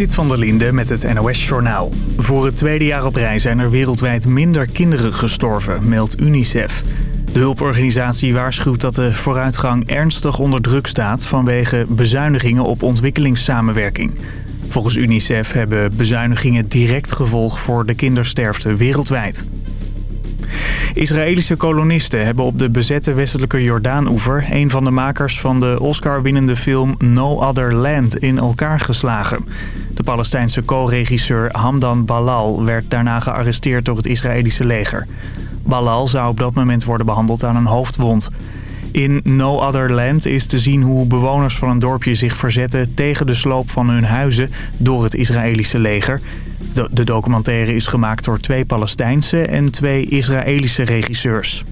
Zit van der Linde met het NOS-journaal. Voor het tweede jaar op rij zijn er wereldwijd minder kinderen gestorven, meldt UNICEF. De hulporganisatie waarschuwt dat de vooruitgang ernstig onder druk staat... vanwege bezuinigingen op ontwikkelingssamenwerking. Volgens UNICEF hebben bezuinigingen direct gevolg voor de kindersterfte wereldwijd. Israëlische kolonisten hebben op de bezette westelijke Jordaan-oever... een van de makers van de Oscar-winnende film No Other Land in elkaar geslagen. De Palestijnse co-regisseur Hamdan Balal werd daarna gearresteerd door het Israëlische leger. Balal zou op dat moment worden behandeld aan een hoofdwond. In No Other Land is te zien hoe bewoners van een dorpje zich verzetten tegen de sloop van hun huizen door het Israëlische leger. De documentaire is gemaakt door twee Palestijnse en twee Israëlische regisseurs.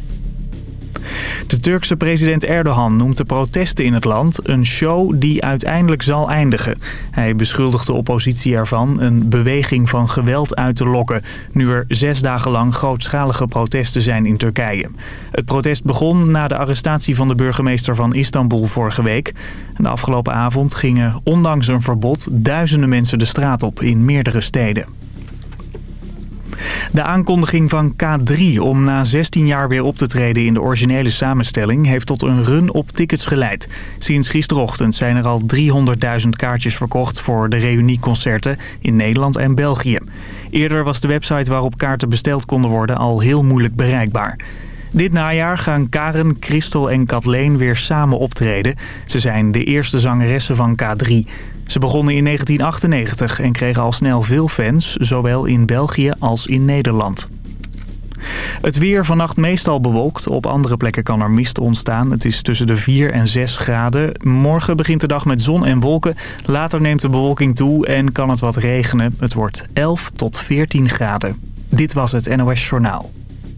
De Turkse president Erdogan noemt de protesten in het land een show die uiteindelijk zal eindigen. Hij beschuldigt de oppositie ervan een beweging van geweld uit te lokken... nu er zes dagen lang grootschalige protesten zijn in Turkije. Het protest begon na de arrestatie van de burgemeester van Istanbul vorige week. De afgelopen avond gingen ondanks een verbod duizenden mensen de straat op in meerdere steden. De aankondiging van K3 om na 16 jaar weer op te treden in de originele samenstelling heeft tot een run op tickets geleid. Sinds gisterochtend zijn er al 300.000 kaartjes verkocht voor de reunieconcerten in Nederland en België. Eerder was de website waarop kaarten besteld konden worden al heel moeilijk bereikbaar. Dit najaar gaan Karen, Christel en Kathleen weer samen optreden. Ze zijn de eerste zangeressen van K3. Ze begonnen in 1998 en kregen al snel veel fans, zowel in België als in Nederland. Het weer vannacht meestal bewolkt. Op andere plekken kan er mist ontstaan. Het is tussen de 4 en 6 graden. Morgen begint de dag met zon en wolken. Later neemt de bewolking toe en kan het wat regenen. Het wordt 11 tot 14 graden. Dit was het NOS Journaal.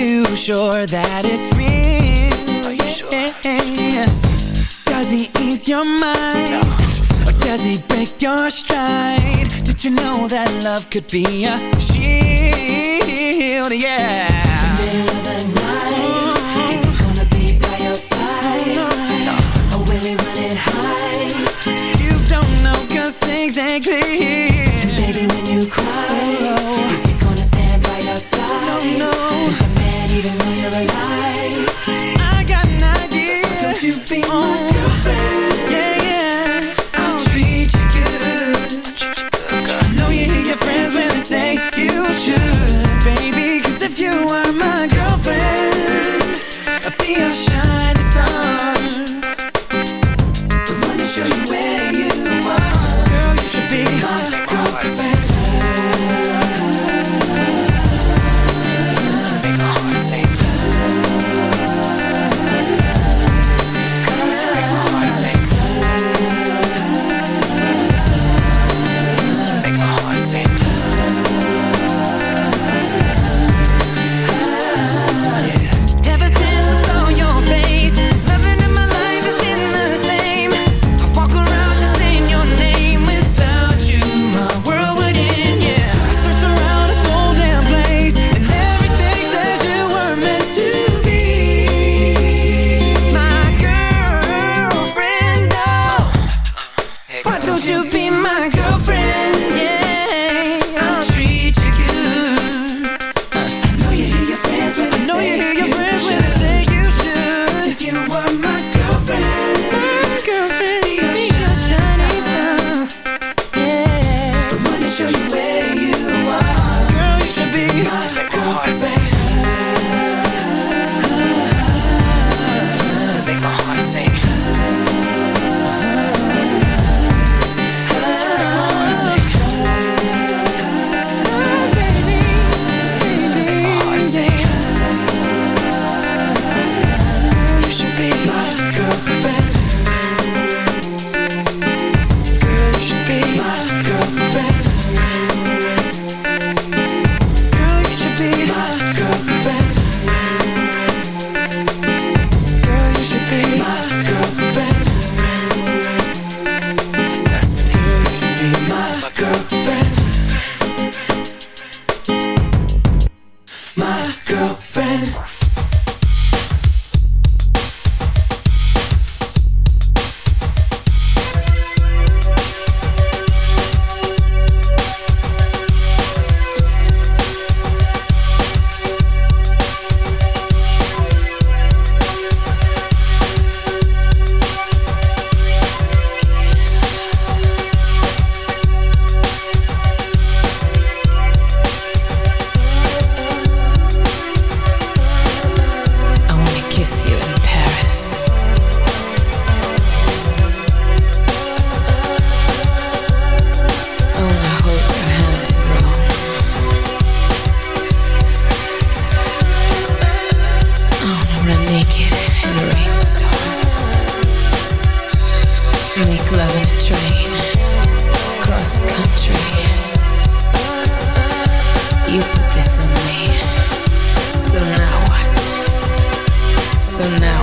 you sure that it's real? Are you sure? Does he ease your mind? No. Or does he break your stride? Did you know that love could be a shield? Yeah. In the middle of the night, is he gonna be by your side? Or run and hide? You don't things ain't clear. And baby, when you cry. listen now.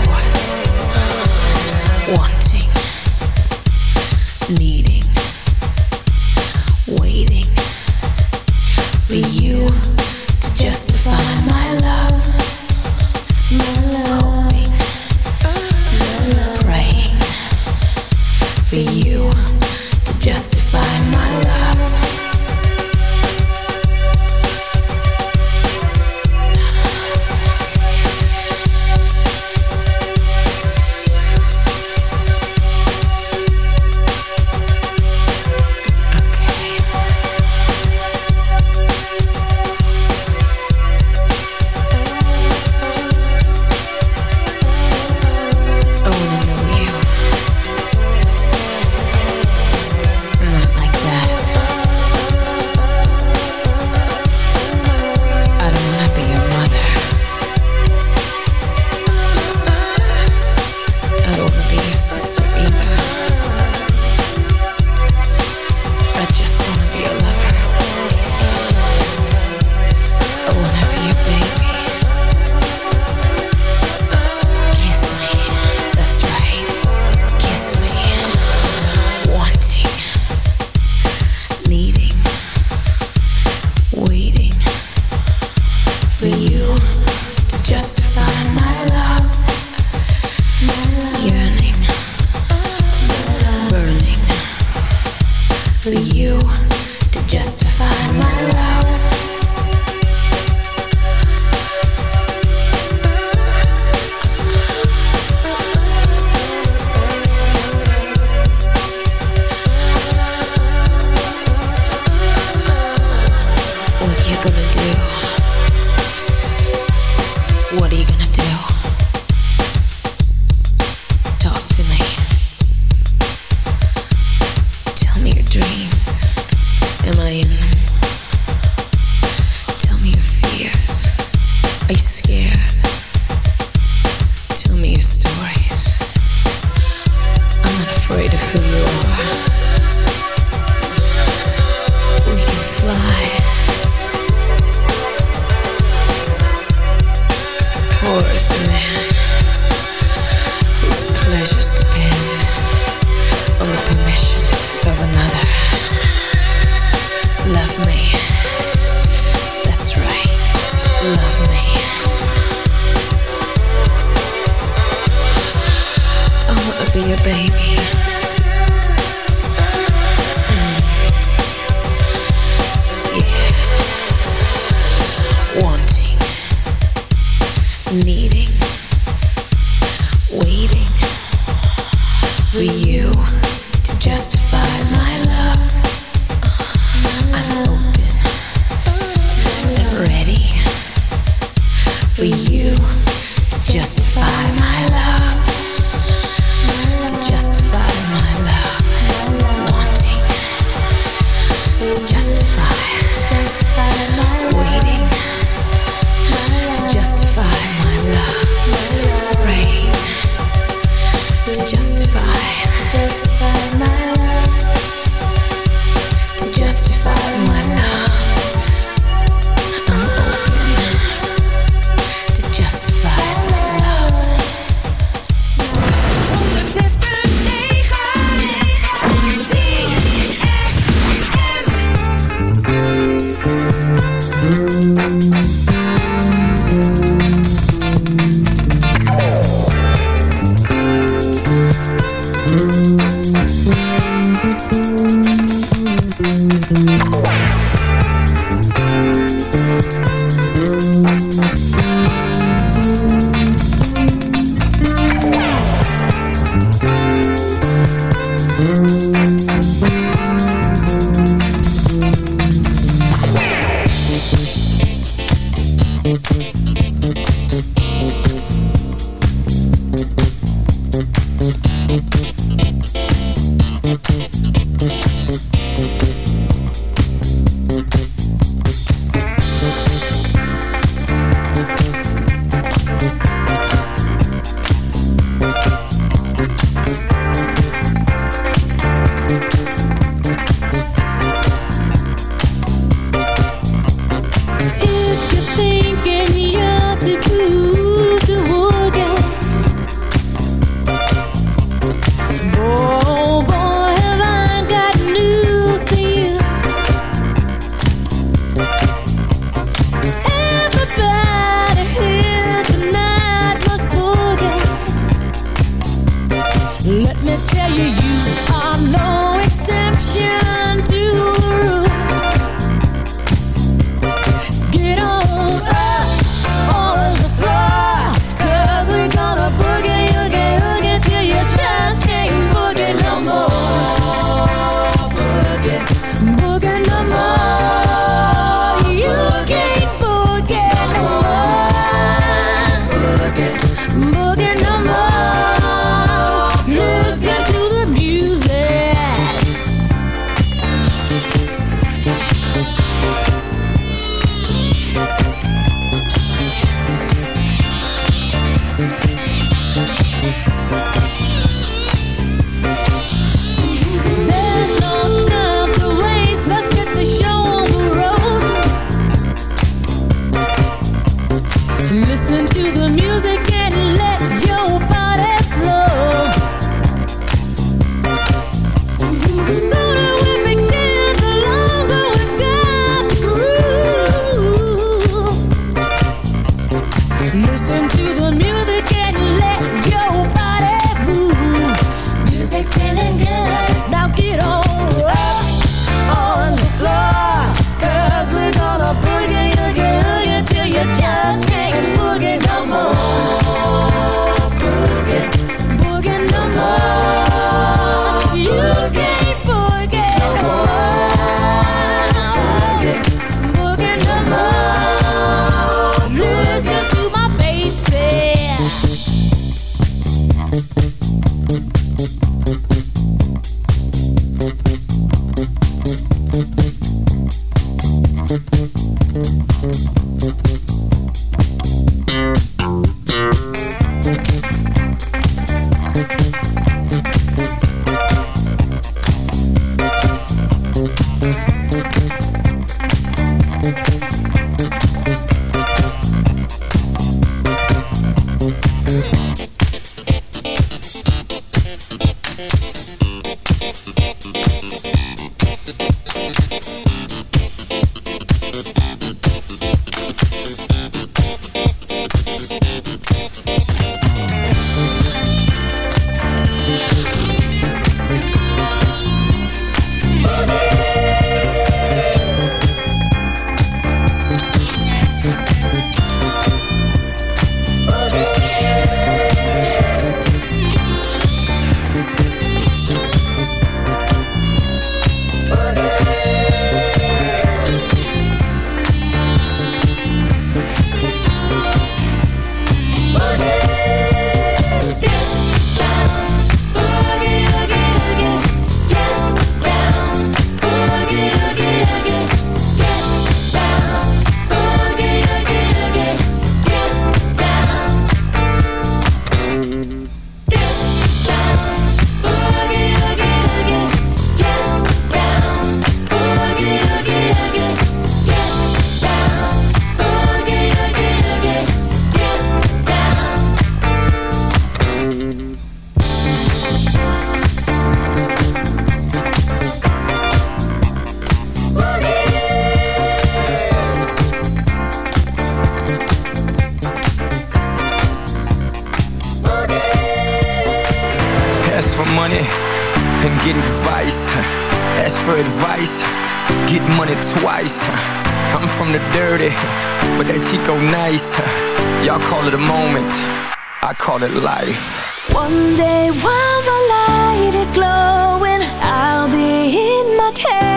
care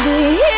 I'll be in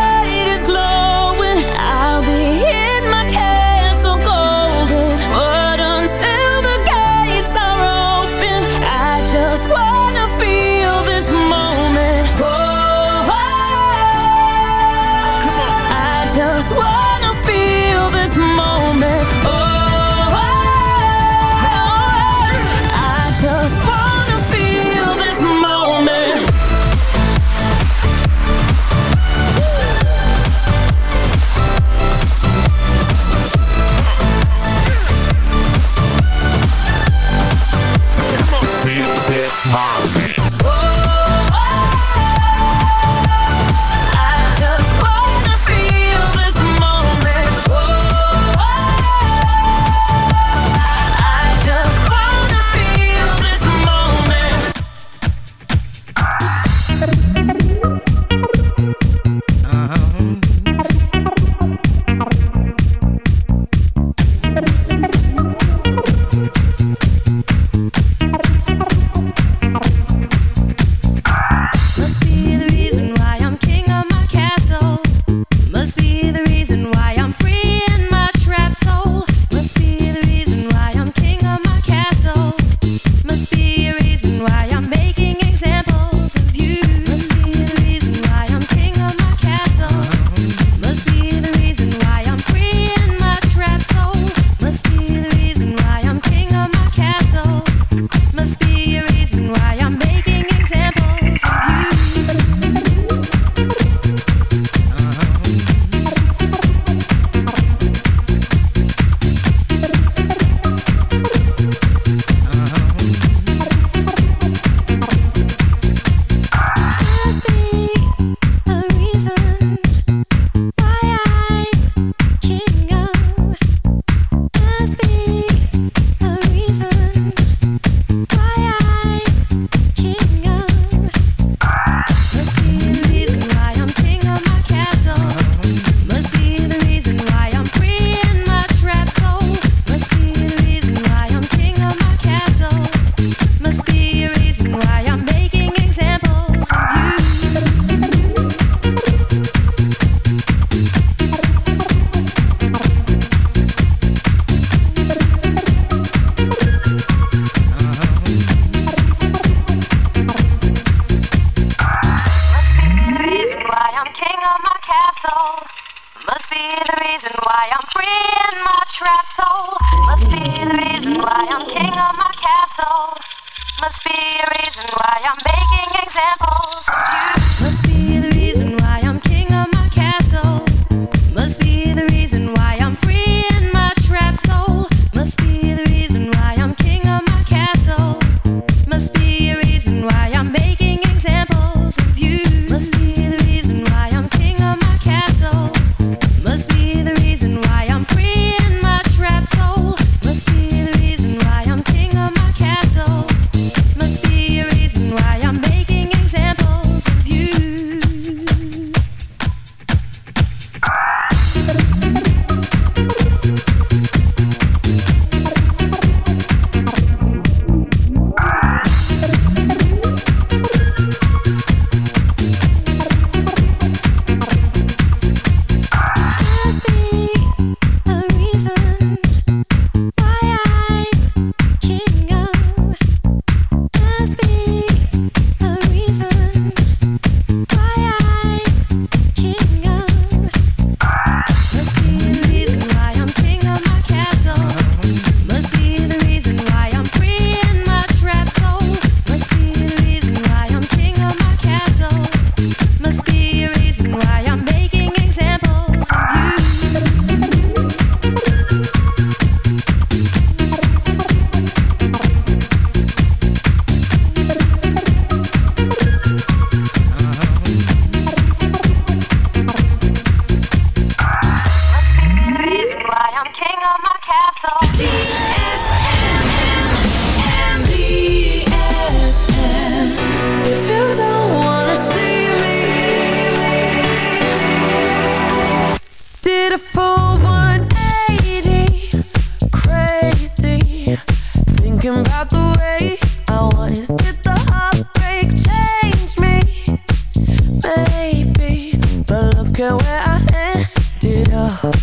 care where I ended up.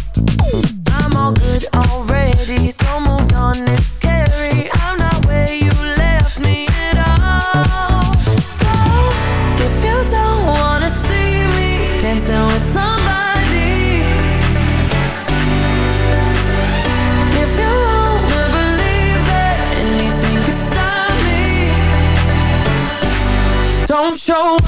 I'm all good already, so moved on. It's scary. I'm not where you left me at all. So if you don't wanna see me dancing with somebody, if you wanna believe that anything could stop me, don't show.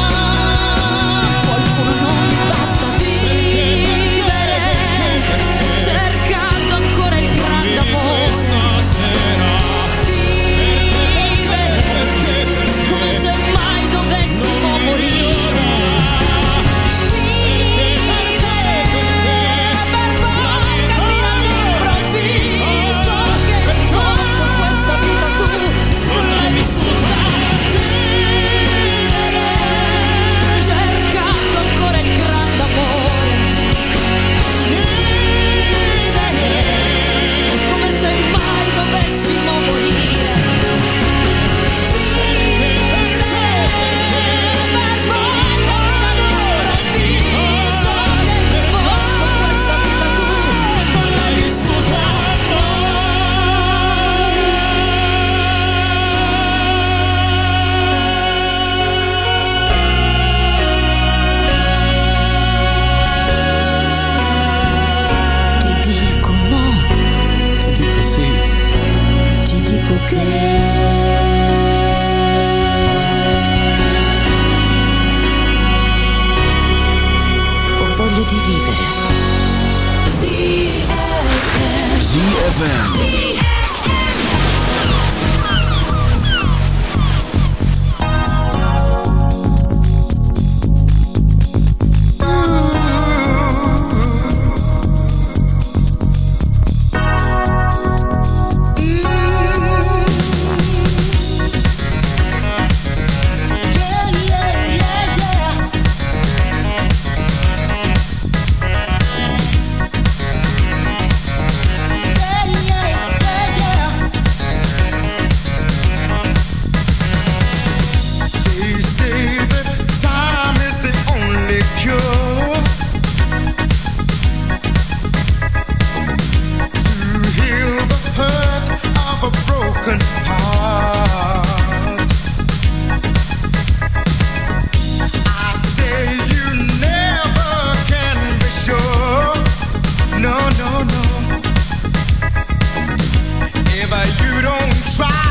you don't try.